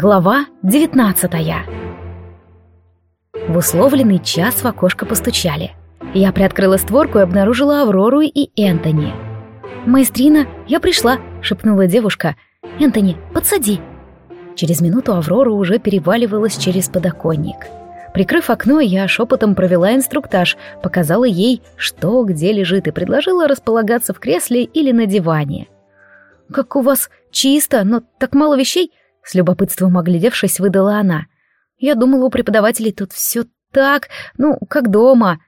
Глава девятнадцатая. В условленный час в окошко постучали. Я приоткрыла створку и обнаружила Аврору и Энтони. «Маэстрина, я пришла», — шепнула девушка. «Энтони, подсади». Через минуту Аврора уже переваливалась через подоконник. Прикрыв окно, я шепотом провела инструктаж, показала ей, что где лежит, и предложила располагаться в кресле или на диване. «Как у вас чисто, но так мало вещей», — с любопытством оглядевшись, выдала она. «Я думала, у преподавателей тут все так, ну, как дома».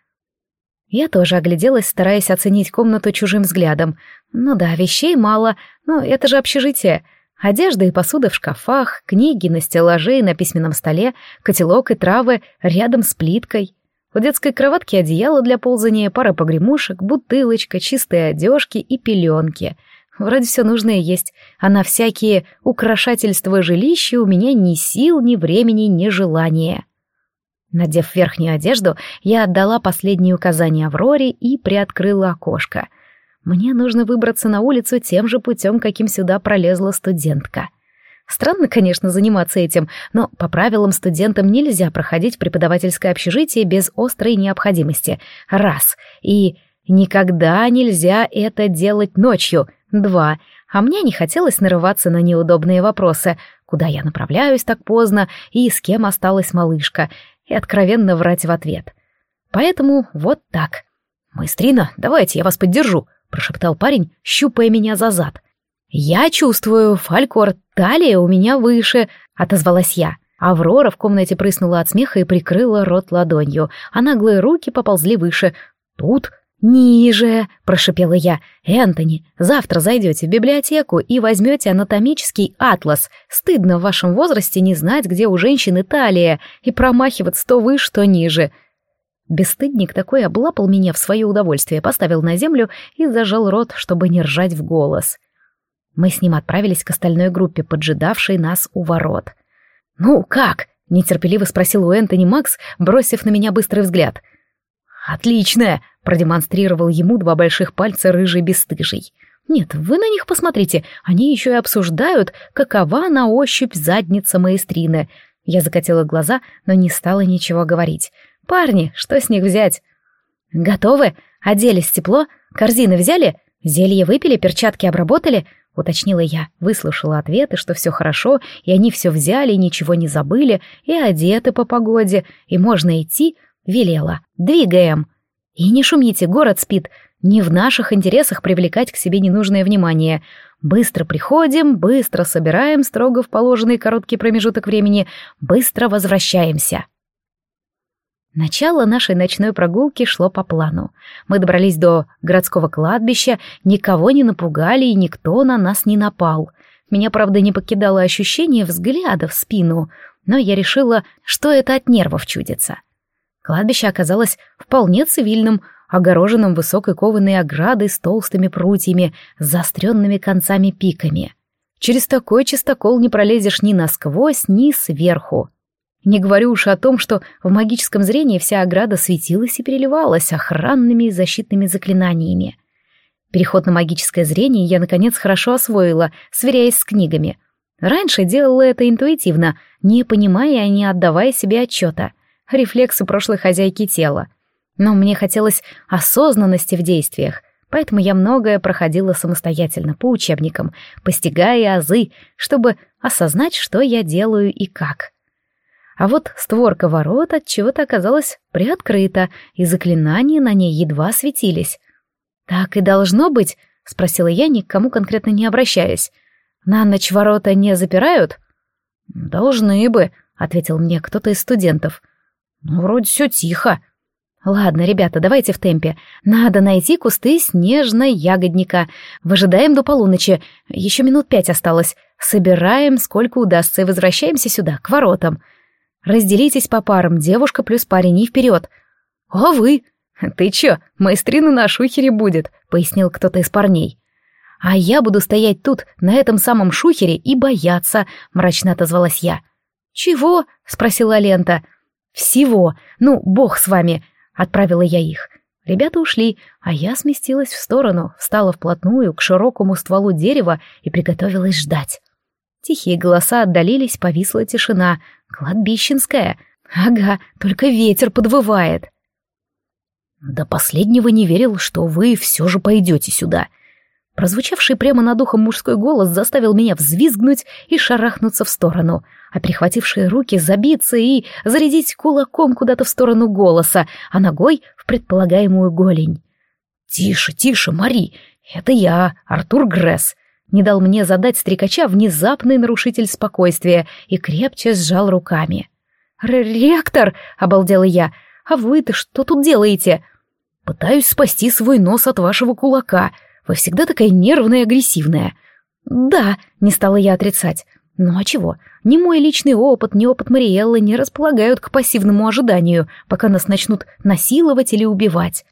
Я тоже огляделась, стараясь оценить комнату чужим взглядом. Ну да, вещей мало, но это же общежитие. Одежда и посуда в шкафах, книги на стеллаже и на письменном столе, котелок и травы рядом с плиткой. У детской кроватки одеяло для ползания, пара погремушек, бутылочка, чистые одежки и пеленки. Вроде все нужное есть, а на всякие украшательства жилища у меня ни сил, ни времени, ни желания. Надев верхнюю одежду, я отдала последние указания Авроре и приоткрыла окошко. Мне нужно выбраться на улицу тем же путем, каким сюда пролезла студентка. Странно, конечно, заниматься этим, но по правилам студентам нельзя проходить преподавательское общежитие без острой необходимости. Раз. И никогда нельзя это делать ночью. Два. А мне не хотелось нарываться на неудобные вопросы. Куда я направляюсь так поздно и с кем осталась малышка? и откровенно врать в ответ. Поэтому вот так. «Маэстрина, давайте я вас поддержу», — прошептал парень, щупая меня за зад. «Я чувствую, фалькор, талия у меня выше», — отозвалась я. Аврора в комнате прыснула от смеха и прикрыла рот ладонью, а наглые руки поползли выше. «Тут «Ниже!» — прошипела я. «Энтони, завтра зайдете в библиотеку и возьмете анатомический атлас. Стыдно в вашем возрасте не знать, где у женщины талия, и промахиваться то выше, то ниже». Бесстыдник такой облапал меня в свое удовольствие, поставил на землю и зажал рот, чтобы не ржать в голос. Мы с ним отправились к остальной группе, поджидавшей нас у ворот. «Ну, как?» — нетерпеливо спросил у Энтони Макс, бросив на меня быстрый взгляд. «Отлично!» — продемонстрировал ему два больших пальца рыжий бесстыжий. «Нет, вы на них посмотрите, они еще и обсуждают, какова на ощупь задница маэстрины». Я закатила глаза, но не стала ничего говорить. «Парни, что с них взять?» «Готовы? Оделись тепло? Корзины взяли? Зелье выпили, перчатки обработали?» — уточнила я, выслушала ответы, что все хорошо, и они все взяли, ничего не забыли, и одеты по погоде, и можно идти, велела. «Двигаем!» «И не шумите, город спит. Не в наших интересах привлекать к себе ненужное внимание. Быстро приходим, быстро собираем строго в положенный короткий промежуток времени, быстро возвращаемся». Начало нашей ночной прогулки шло по плану. Мы добрались до городского кладбища, никого не напугали и никто на нас не напал. Меня, правда, не покидало ощущение взгляда в спину, но я решила, что это от нервов чудится. Кладбище оказалось вполне цивильным, огороженным высокой кованой оградой с толстыми прутьями, с заостренными концами-пиками. Через такой чистокол не пролезешь ни насквозь, ни сверху. Не говорю уж о том, что в магическом зрении вся ограда светилась и переливалась охранными и защитными заклинаниями. Переход на магическое зрение я, наконец, хорошо освоила, сверяясь с книгами. Раньше делала это интуитивно, не понимая и не отдавая себе отчета — рефлексы прошлой хозяйки тела. Но мне хотелось осознанности в действиях, поэтому я многое проходила самостоятельно по учебникам, постигая азы, чтобы осознать, что я делаю и как. А вот створка ворот от чего-то оказалась приоткрыта, и заклинания на ней едва светились. «Так и должно быть?» — спросила я, ни к кому конкретно не обращаясь. «На ночь ворота не запирают?» «Должны бы», — ответил мне кто-то из студентов. Ну, вроде все тихо. Ладно, ребята, давайте в темпе. Надо найти кусты снежной ягодника. Выжидаем до полуночи. Еще минут пять осталось. Собираем, сколько удастся, и возвращаемся сюда, к воротам. Разделитесь по парам, девушка плюс парень, и вперед. А вы? Ты че, маэстрина на шухере будет, пояснил кто-то из парней. А я буду стоять тут, на этом самом шухере, и бояться, мрачно отозвалась я. Чего? спросила Лента. — «Всего! Ну, бог с вами!» — отправила я их. Ребята ушли, а я сместилась в сторону, встала вплотную к широкому стволу дерева и приготовилась ждать. Тихие голоса отдалились, повисла тишина. Кладбищенская. Ага, только ветер подвывает. До последнего не верил, что вы все же пойдете сюда. Прозвучавший прямо над ухом мужской голос заставил меня взвизгнуть и шарахнуться в сторону, а перехватившие руки забиться и зарядить кулаком куда-то в сторону голоса, а ногой в предполагаемую голень. «Тише, тише, Мари, это я, Артур Гресс. Не дал мне задать стрекача внезапный нарушитель спокойствия и крепче сжал руками. «Ректор!» — обалдела я. «А вы-то что тут делаете?» «Пытаюсь спасти свой нос от вашего кулака. Вы всегда такая нервная и агрессивная». «Да», — не стала я отрицать. «Ну а чего? Ни мой личный опыт, ни опыт Мариэллы не располагают к пассивному ожиданию, пока нас начнут насиловать или убивать.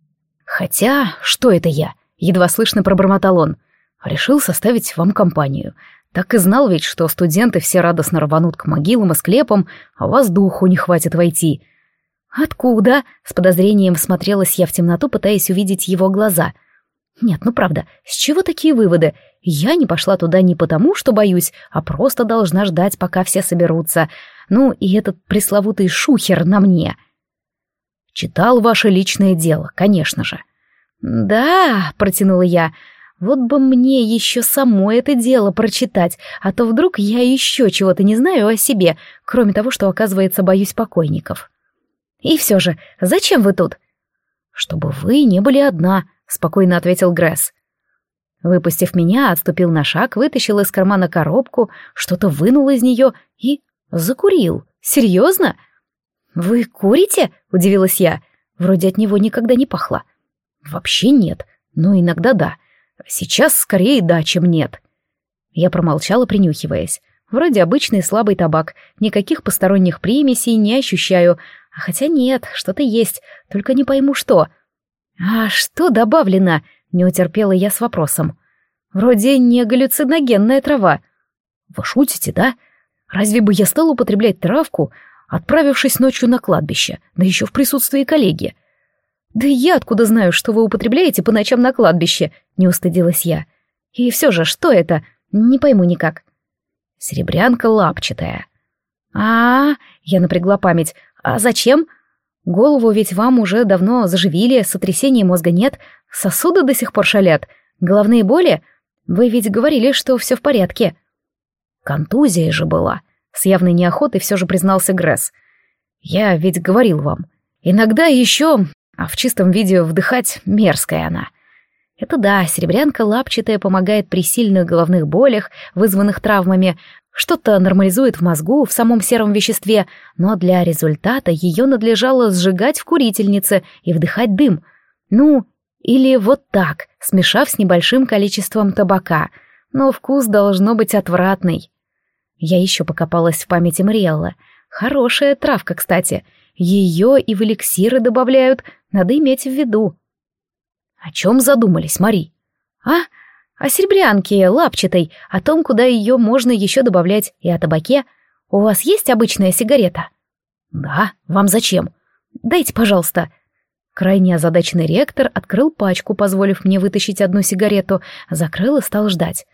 Хотя, что это я?» — едва слышно пробормотал он. Решил составить вам компанию. Так и знал ведь, что студенты все радостно рванут к могилам и склепам, а вас духу не хватит войти. «Откуда?» — с подозрением смотрелась я в темноту, пытаясь увидеть его глаза. «Нет, ну правда, с чего такие выводы? Я не пошла туда не потому, что боюсь, а просто должна ждать, пока все соберутся. Ну, и этот пресловутый шухер на мне». «Читал ваше личное дело, конечно же». «Да», — протянула я, — вот бы мне еще самой это дело прочитать, а то вдруг я еще чего-то не знаю о себе, кроме того, что, оказывается, боюсь покойников. И все же, зачем вы тут? Чтобы вы не были одна, спокойно ответил Гресс. Выпустив меня, отступил на шаг, вытащил из кармана коробку, что-то вынул из нее и закурил. Серьезно? Вы курите? Удивилась я. Вроде от него никогда не пахло. Вообще нет, но иногда да. Сейчас скорее да, чем нет. Я промолчала, принюхиваясь. Вроде обычный слабый табак, никаких посторонних примесей не ощущаю. А хотя нет, что-то есть, только не пойму что. А что добавлено? Не утерпела я с вопросом. Вроде не галлюциногенная трава. Вы шутите, да? Разве бы я стал употреблять травку, отправившись ночью на кладбище, да еще в присутствии коллеги? «Да я откуда знаю, что вы употребляете по ночам на кладбище?» — не устыдилась я. «И все же, что это? Не пойму никак». «Серебрянка лапчатая». А, -а, а я напрягла память. «А зачем? Голову ведь вам уже давно заживили, сотрясения мозга нет, сосуды до сих пор шалят, головные боли? Вы ведь говорили, что все в порядке». «Контузия же была», — с явной неохотой все же признался Гресс. «Я ведь говорил вам. Иногда еще а в чистом виде вдыхать мерзкая она. Это да, серебрянка лапчатая помогает при сильных головных болях, вызванных травмами, что-то нормализует в мозгу, в самом сером веществе, но для результата ее надлежало сжигать в курительнице и вдыхать дым. Ну, или вот так, смешав с небольшим количеством табака. Но вкус должно быть отвратный. Я еще покопалась в памяти Мариэлла. Хорошая травка, кстати. Ее и в эликсиры добавляют, надо иметь в виду. О чем задумались, Мари? А? О серебрянке лапчатой, о том, куда ее можно еще добавлять, и о табаке. У вас есть обычная сигарета? Да, вам зачем? Дайте, пожалуйста. Крайне озадаченный ректор открыл пачку, позволив мне вытащить одну сигарету, закрыл и стал ждать.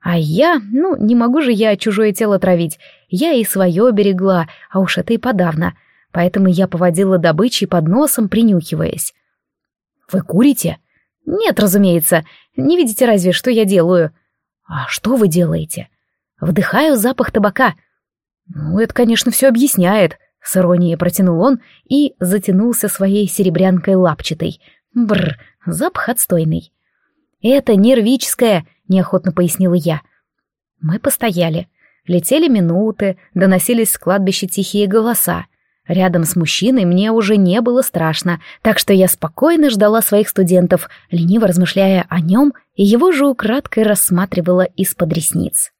А я, ну, не могу же я чужое тело травить. Я и свое берегла, а уж это и подавно — поэтому я поводила добычей под носом, принюхиваясь. «Вы курите?» «Нет, разумеется. Не видите разве, что я делаю?» «А что вы делаете?» «Вдыхаю запах табака». «Ну, это, конечно, все объясняет», — с иронией протянул он и затянулся своей серебрянкой лапчатой. Бррр, запах отстойный. «Это нервическое», — неохотно пояснила я. Мы постояли. Летели минуты, доносились с кладбища тихие голоса. Рядом с мужчиной мне уже не было страшно, так что я спокойно ждала своих студентов, лениво размышляя о нем, и его же украдкой рассматривала из-под ресниц.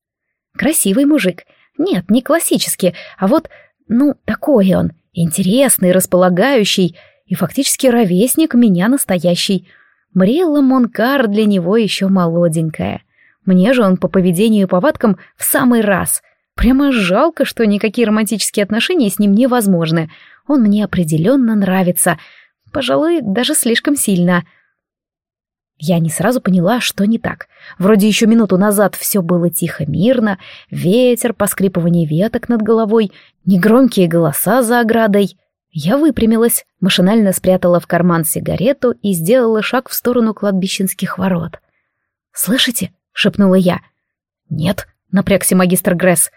Красивый мужик. Нет, не классический, а вот, ну, такой он, интересный, располагающий, и фактически ровесник меня настоящий. Мрелла Монкар для него еще молоденькая. Мне же он по поведению и повадкам в самый раз — Прямо жалко, что никакие романтические отношения с ним невозможны. Он мне определенно нравится. Пожалуй, даже слишком сильно. Я не сразу поняла, что не так. Вроде еще минуту назад все было тихо, мирно, ветер, поскрипывание веток над головой, негромкие голоса за оградой. Я выпрямилась, машинально спрятала в карман сигарету и сделала шаг в сторону кладбищенских ворот. «Слышите?» — шепнула я. «Нет», — напрягся магистр Гресс.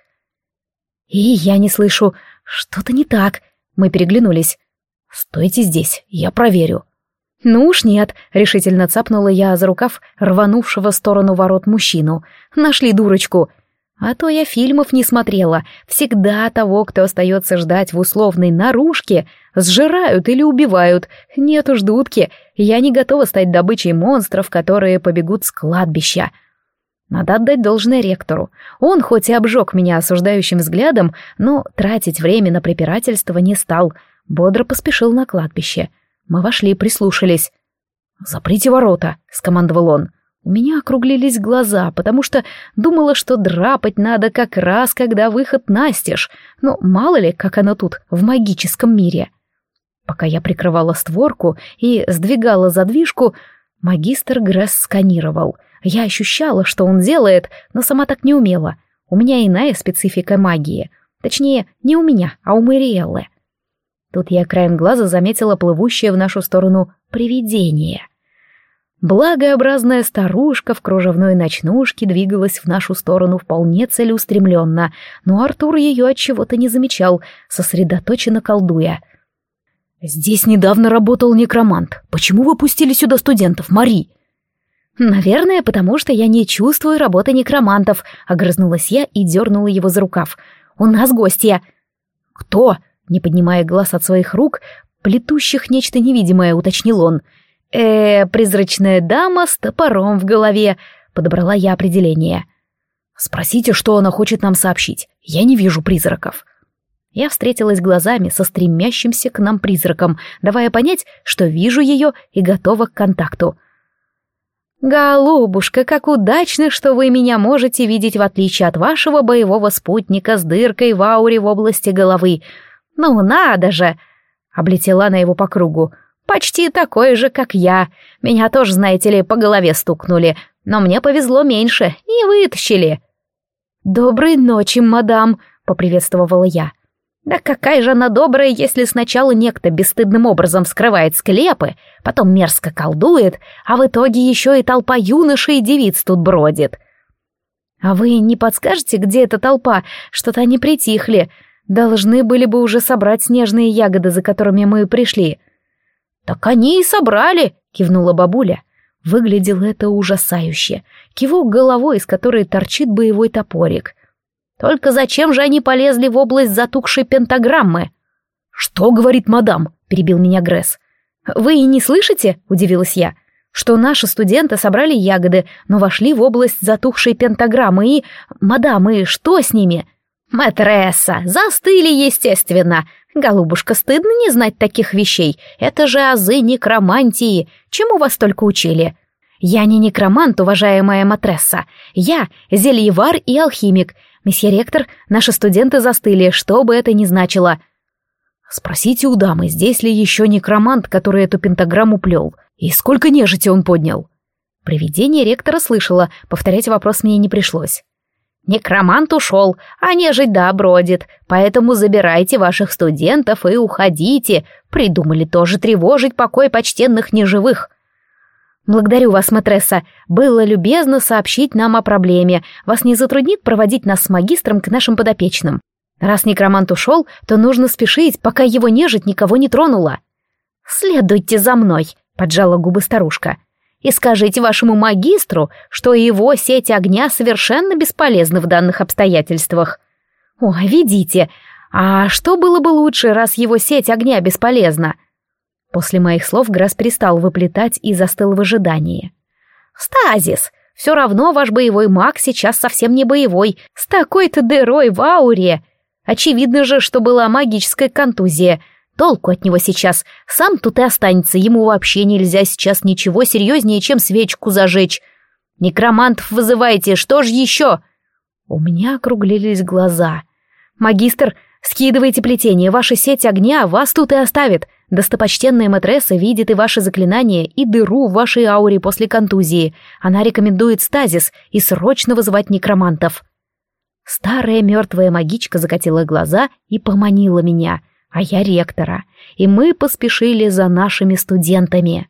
«И я не слышу. Что-то не так». Мы переглянулись. «Стойте здесь, я проверю». «Ну уж нет», — решительно цапнула я за рукав рванувшего в сторону ворот мужчину. «Нашли дурочку». А то я фильмов не смотрела. Всегда того, кто остается ждать в условной наружке, сжирают или убивают. Нет уж дудки, я не готова стать добычей монстров, которые побегут с кладбища. Надо отдать должное ректору. Он хоть и обжег меня осуждающим взглядом, но тратить время на препирательство не стал. Бодро поспешил на кладбище. — мы вошли, прислушались. «Заприте ворота», — скомандовал он. У меня округлились глаза, потому что думала, что драпать надо как раз, когда выход настежь. Но мало ли, как оно тут, в магическом мире. Пока я прикрывала створку и сдвигала задвижку, магистр Гресс сканировал. Я ощущала, что он делает, но сама так не умела. У меня иная специфика магии. Точнее, не у меня, а у Мариэллы. Тут я краем глаза заметила плывущее в нашу сторону привидение. Благообразная старушка в кружевной ночнушке двигалась в нашу сторону вполне целеустремленно, но Артур ее от чего-то не замечал, сосредоточенно колдуя. «Здесь недавно работал некромант. Почему вы пустили сюда студентов, Мари?» «Наверное, потому что я не чувствую работы некромантов», — огрызнулась я и дернула его за рукав. «У нас гостья». «Кто?» Не поднимая глаз от своих рук, плетущих нечто невидимое, уточнил он. э призрачная дама с топором в голове», — подобрала я определение. «Спросите, что она хочет нам сообщить. Я не вижу призраков». Я встретилась глазами со стремящимся к нам призраком, давая понять, что вижу ее и готова к контакту. «Голубушка, как удачно, что вы меня можете видеть в отличие от вашего боевого спутника с дыркой в ауре в области головы. «Ну надо же!» — облетела на его по кругу. «Почти такой же, как я. Меня тоже, знаете ли, по голове стукнули, но мне повезло меньше, не вытащили». «Доброй ночи, мадам», — поприветствовала я. «Да какая же она добрая, если сначала некто бесстыдным образом скрывает склепы, потом мерзко колдует, а в итоге еще и толпа юношей и девиц тут бродит». «А вы не подскажете, где эта толпа? Что-то они притихли. Должны были бы уже собрать снежные ягоды, за которыми мы пришли. Так они и собрали, кивнула бабуля. Выглядело это ужасающе. Кивок головой, из которой торчит боевой топорик. Только зачем же они полезли в область затухшей пентаграммы? Что говорит мадам? перебил меня Гресс. Вы и не слышите? удивилась я что наши студенты собрали ягоды, но вошли в область затухшей пентаграммы и... Мадам, и что с ними? «Мэтресса, застыли, естественно. Голубушка, стыдно не знать таких вещей. Это же азы некромантии. Чему вас только учили?» «Я не некромант, уважаемая матресса. Я зельевар и алхимик. Месье ректор, наши студенты застыли, что бы это ни значило». «Спросите у дамы, здесь ли еще некромант, который эту пентаграмму плел, и сколько нежити он поднял?» Привидение ректора слышала, повторять вопрос мне не пришлось. Некромант ушел, а нежить да бродит, поэтому забирайте ваших студентов и уходите. Придумали тоже тревожить покой почтенных неживых. Благодарю вас, матресса. Было любезно сообщить нам о проблеме. Вас не затруднит проводить нас с магистром к нашим подопечным. Раз некромант ушел, то нужно спешить, пока его нежить никого не тронула. Следуйте за мной, поджала губы старушка и скажите вашему магистру, что его сеть огня совершенно бесполезна в данных обстоятельствах. О, видите, а что было бы лучше, раз его сеть огня бесполезна? После моих слов Грасс перестал выплетать и застыл в ожидании. «Стазис! Все равно ваш боевой маг сейчас совсем не боевой, с такой-то дырой в ауре. Очевидно же, что была магическая контузия, Толку от него сейчас. Сам тут и останется. Ему вообще нельзя сейчас ничего серьезнее, чем свечку зажечь. Некромантов вызывайте, что ж еще? У меня округлились глаза. Магистр, скидывайте плетение, ваша сеть огня вас тут и оставит. Достопочтенная матресса видит и ваши заклинания, и дыру в вашей ауре после контузии. Она рекомендует стазис и срочно вызывать некромантов». Старая мертвая магичка закатила глаза и поманила меня, а я ректора, и мы поспешили за нашими студентами.